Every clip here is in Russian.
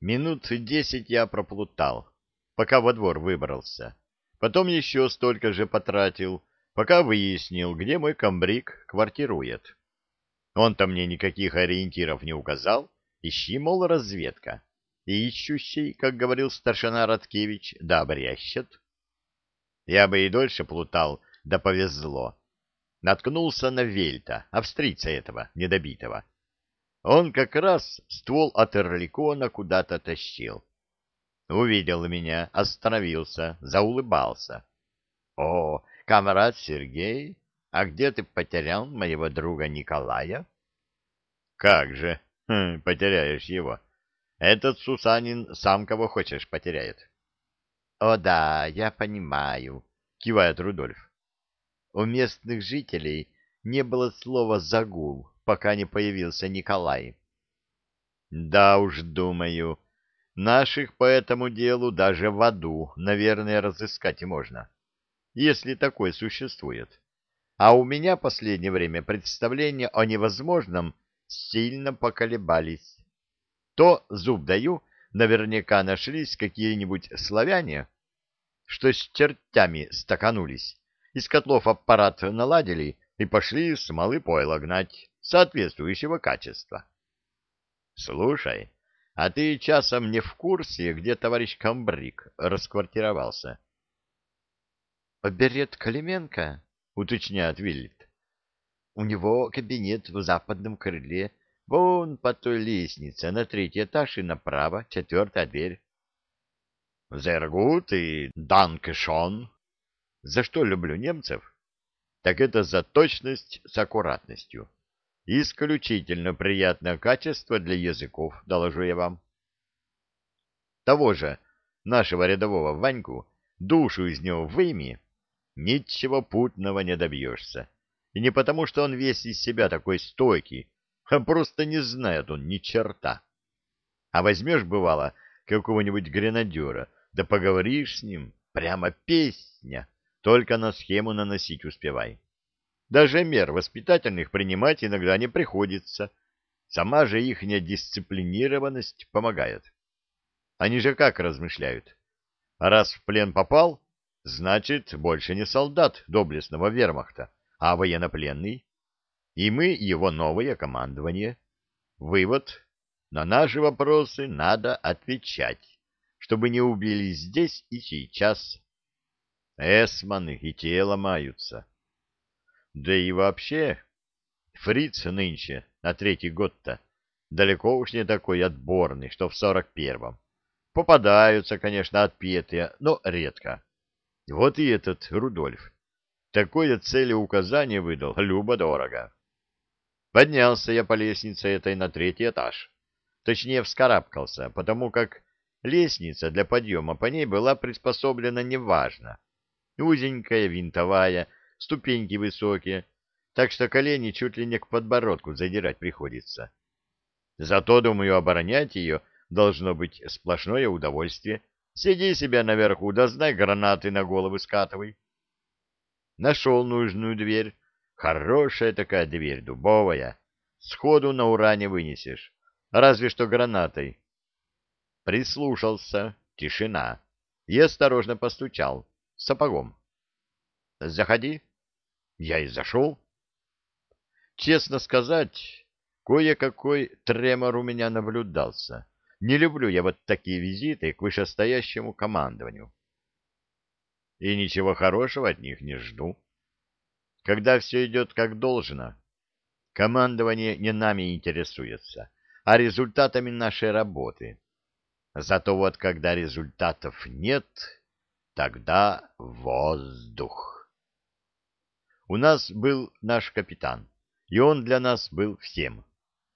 Минут десять я проплутал, пока во двор выбрался. Потом еще столько же потратил, пока выяснил, где мой комбриг квартирует. Он-то мне никаких ориентиров не указал, ищи, мол, разведка. И ищущий, как говорил старшина Радкевич, да обрящет. Я бы и дольше плутал, да повезло. Наткнулся на Вельта, австрийца этого, недобитого. Он как раз ствол от Эрликона куда-то тащил. Увидел меня, остановился, заулыбался. — О, комрад Сергей, а где ты потерял моего друга Николая? — Как же хм, потеряешь его? Этот Сусанин сам кого хочешь потеряет. — О да, я понимаю, — кивает Рудольф. У местных жителей не было слова «загул», пока не появился Николай. Да уж, думаю, наших по этому делу даже в аду, наверное, разыскать можно, если такое существует. А у меня последнее время представления о невозможном сильно поколебались. То, зуб даю, наверняка нашлись какие-нибудь славяне, что с чертями стаканулись, из котлов аппарат наладили и пошли смолы пойла гнать соответствующего качества. Слушай, а ты часом не в курсе, где товарищ Камбрик расквартировался? Берет Калименко, уточняет Вильд. У него кабинет в западном крыле, вон по той лестнице, на третий этаж и направо, четвертая дверь. Зергут и Данкешон. За что люблю немцев? Так это за точность с аккуратностью. Исключительно приятное качество для языков, доложу я вам. Того же нашего рядового Ваньку, душу из него выйми, ничего путного не добьешься. И не потому, что он весь из себя такой стойкий, а просто не знает он ни черта. А возьмешь, бывало, какого-нибудь гренадера, да поговоришь с ним, прямо песня, только на схему наносить успевай. Даже мер воспитательных принимать иногда не приходится. Сама же ихняя дисциплинированность помогает. Они же как размышляют? Раз в плен попал, значит, больше не солдат доблестного вермахта, а военнопленный. И мы его новое командование. Вывод. На наши вопросы надо отвечать, чтобы не убили здесь и сейчас. Эсманы и те ломаются. Да и вообще, фриц нынче, на третий год-то, далеко уж не такой отборный, что в сорок первом. Попадаются, конечно, отпетые, но редко. Вот и этот Рудольф. Такое целеуказание выдал, любо-дорого. Поднялся я по лестнице этой на третий этаж. Точнее, вскарабкался, потому как лестница для подъема по ней была приспособлена неважно. Узенькая, винтовая, ступеньки высокие, так что колени чуть ли не к подбородку задирать приходится. Зато, думаю, оборонять ее должно быть сплошное удовольствие. Сиди себя наверху, да знай, гранаты на головы скатывай. Нашел нужную дверь. Хорошая такая дверь, дубовая. Сходу на уране вынесешь. Разве что гранатой. Прислушался. Тишина. И осторожно постучал. Сапогом. «Заходи». Я и зашел. Честно сказать, кое-какой тремор у меня наблюдался. Не люблю я вот такие визиты к вышестоящему командованию. И ничего хорошего от них не жду. Когда все идет как должно, командование не нами интересуется, а результатами нашей работы. Зато вот когда результатов нет, тогда воздух. У нас был наш капитан, и он для нас был всем.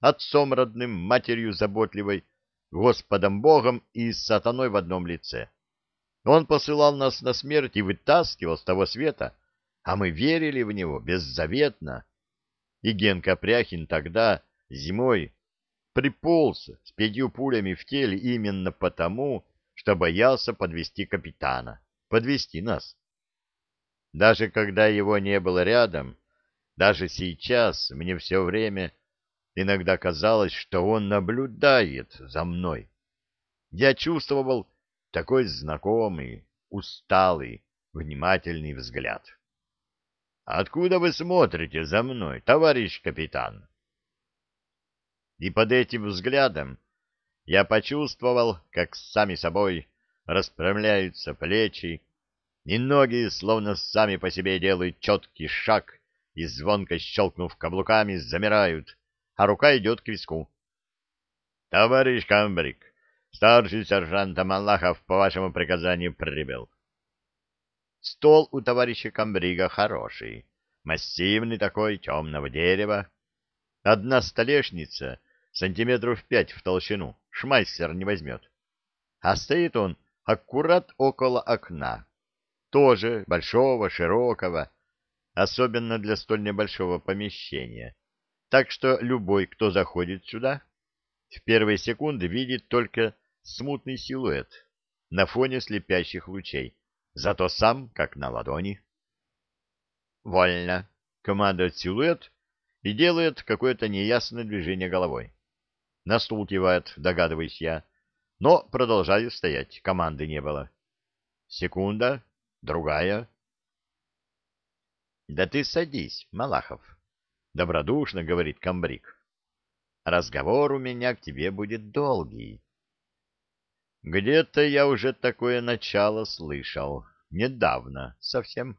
Отцом родным, матерью заботливой, Господом Богом и сатаной в одном лице. Он посылал нас на смерть и вытаскивал с того света, а мы верили в него беззаветно. И Генка Пряхин тогда, зимой, приполз с пятью пулями в теле именно потому, что боялся подвести капитана, подвести нас. Даже когда его не было рядом, даже сейчас мне все время иногда казалось, что он наблюдает за мной. я чувствовал такой знакомый, усталый, внимательный взгляд. «Откуда вы смотрите за мной, товарищ капитан?» И под этим взглядом я почувствовал, как сами собой распрямляются плечи, и ноги, словно сами по себе делают четкий шаг и, звонко щелкнув каблуками, замирают, а рука идет к виску. — Товарищ Камбрик, старший сержант Малахов по вашему приказанию прибыл. Стол у товарища Камбрига хороший, массивный такой, темного дерева. Одна столешница сантиметров пять в толщину, шмайсер не возьмет. А стоит он аккурат около окна, тоже большого, широкого, особенно для столь небольшого помещения. Так что любой, кто заходит сюда, в первые секунды видит только смутный силуэт на фоне слепящих лучей, зато сам как на ладони. «Вольно!» — командует силуэт и делает какое-то неясное движение головой. На стул кивает, догадываюсь я, но продолжаю стоять, команды не было. Секунда, другая. «Да ты садись, Малахов», — добродушно говорит комбриг. «Разговор у меня к тебе будет долгий». Где-то я уже такое начало слышал. Недавно совсем.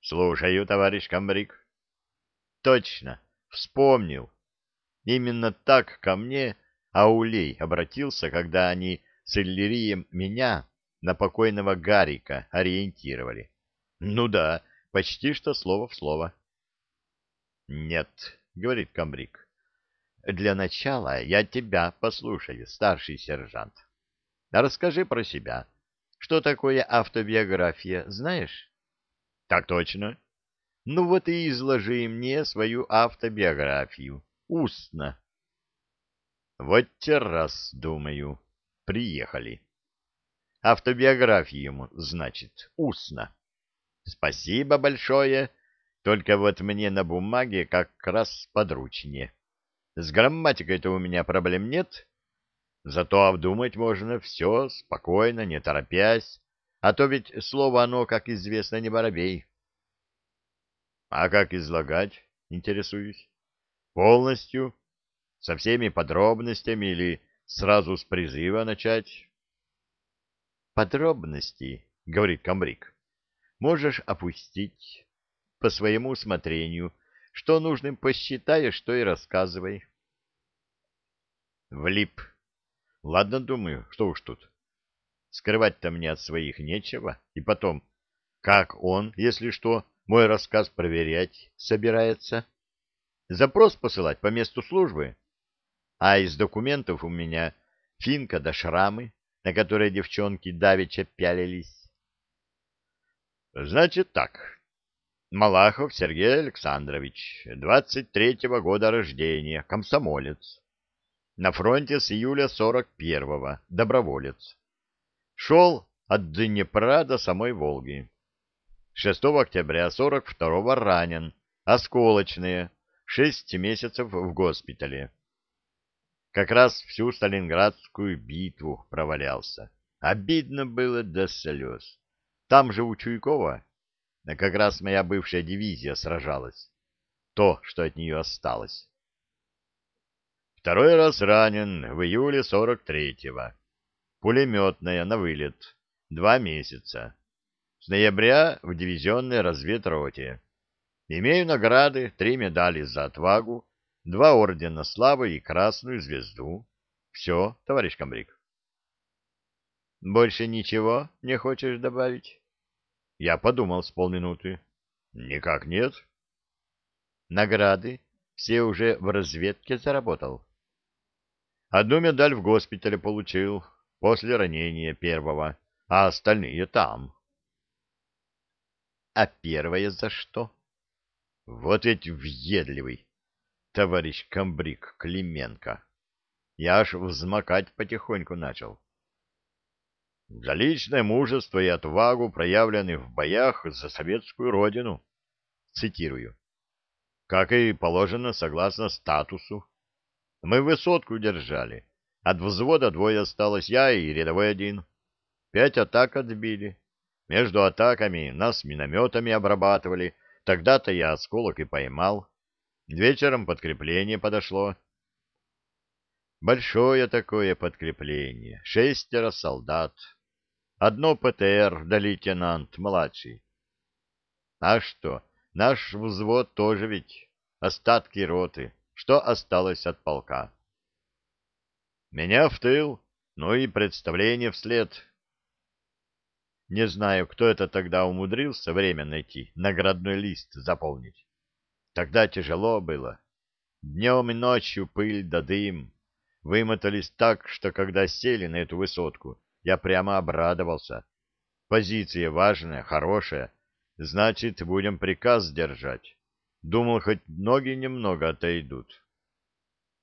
Слушаю, товарищ комбриг. Точно, вспомнил. Именно так ко мне Аулей обратился, когда они с Иллирием меня на покойного Гарика ориентировали. Ну да, почти что слово в слово. Нет, говорит комбриг. Для начала я тебя послушаю, старший сержант. Расскажи про себя. Что такое автобиография, знаешь? Так точно. Ну вот и изложи мне свою автобиографию. Устно. Вот те раз, думаю, приехали. Автобиографию ему, значит, устно. Спасибо большое, только вот мне на бумаге как раз подручнее. С грамматикой-то у меня проблем нет, Зато обдумать можно все спокойно, не торопясь, а то ведь слово оно, как известно, не воробей. — А как излагать? — интересуюсь. — Полностью? Со всеми подробностями или сразу с призыва начать? — Подробности, — говорит комбриг, — можешь опустить по своему усмотрению. Что нужным посчитаешь, то и рассказывай. Влип Ладно, думаю, что уж тут. Скрывать-то мне от своих нечего. И потом, как он, если что, мой рассказ проверять собирается? Запрос посылать по месту службы? А из документов у меня финка да шрамы, на которые девчонки давеча пялились. Значит так. Малахов Сергей Александрович, 23-го года рождения, комсомолец на фронте с июля 41-го, доброволец. Шел от Днепра до самой Волги. 6 октября 42-го ранен, осколочные, 6 месяцев в госпитале. Как раз всю Сталинградскую битву провалялся. Обидно было до слез. Там же у Чуйкова как раз моя бывшая дивизия сражалась. То, что от нее осталось. Второй раз ранен в июле 43-го. Пулеметная на вылет. Два месяца. С ноября в дивизионной разведроте. Имею награды, три медали за отвагу, два ордена славы и красную звезду. Все, товарищ комбриг. Больше ничего не хочешь добавить? Я подумал с полминуты. Никак нет. Награды все уже в разведке заработал. Одну медаль в госпитале получил после ранения первого, а остальные там. А первое за что? Вот ведь въедливый, товарищ комбриг Клименко. Я аж взмокать потихоньку начал. За личное мужество и отвагу, проявленные в боях за советскую родину. Цитирую. Как и положено согласно статусу мы высотку держали, От взвода двое осталось, я и рядовой один. Пять атак отбили. Между атаками нас минометами обрабатывали. Тогда-то я осколок и поймал. Вечером подкрепление подошло. Большое такое подкрепление. Шестеро солдат. Одно ПТР да лейтенант младший. А что, наш взвод тоже ведь остатки роты, что осталось от полка. Меня в тыл, ну и представление вслед. Не знаю, кто это тогда умудрился время найти, наградной лист заполнить. Тогда тяжело было. Днем и ночью пыль да дым. Вымотались так, что когда сели на эту высотку, я прямо обрадовался. Позиция важная, хорошая, значит, будем приказ держать. Думал, хоть ноги немного отойдут.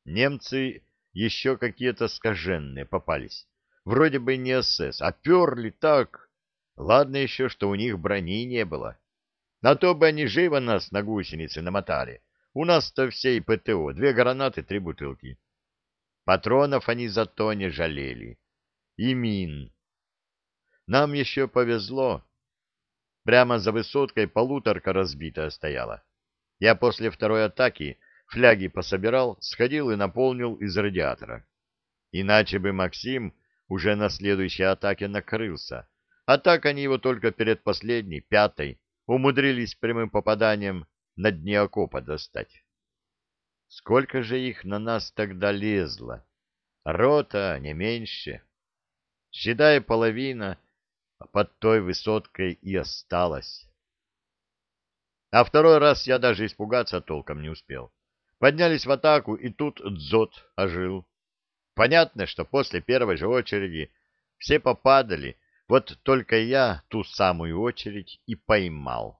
Немцы еще какие-то скаженные попались. Вроде бы не СС, а перли так. Ладно еще, что у них брони не было. На то бы они живо нас на гусеницы намотали. У нас-то всей ПТО, две гранаты, три бутылки. Патронов они зато не жалели. И мин. Нам еще повезло. Прямо за высоткой полуторка разбитая стояла. Я после второй атаки фляги пособирал, сходил и наполнил из радиатора. Иначе бы Максим уже на следующей атаке накрылся. А так они его только перед последней, пятой, умудрились прямым попаданием на дне окопа достать. Сколько же их на нас тогда лезло? Рота не меньше. Считай, половина под той высоткой и осталась. А второй раз я даже испугаться толком не успел. Поднялись в атаку, и тут дзот ожил. Понятно, что после первой же очереди все попадали, вот только я ту самую очередь и поймал.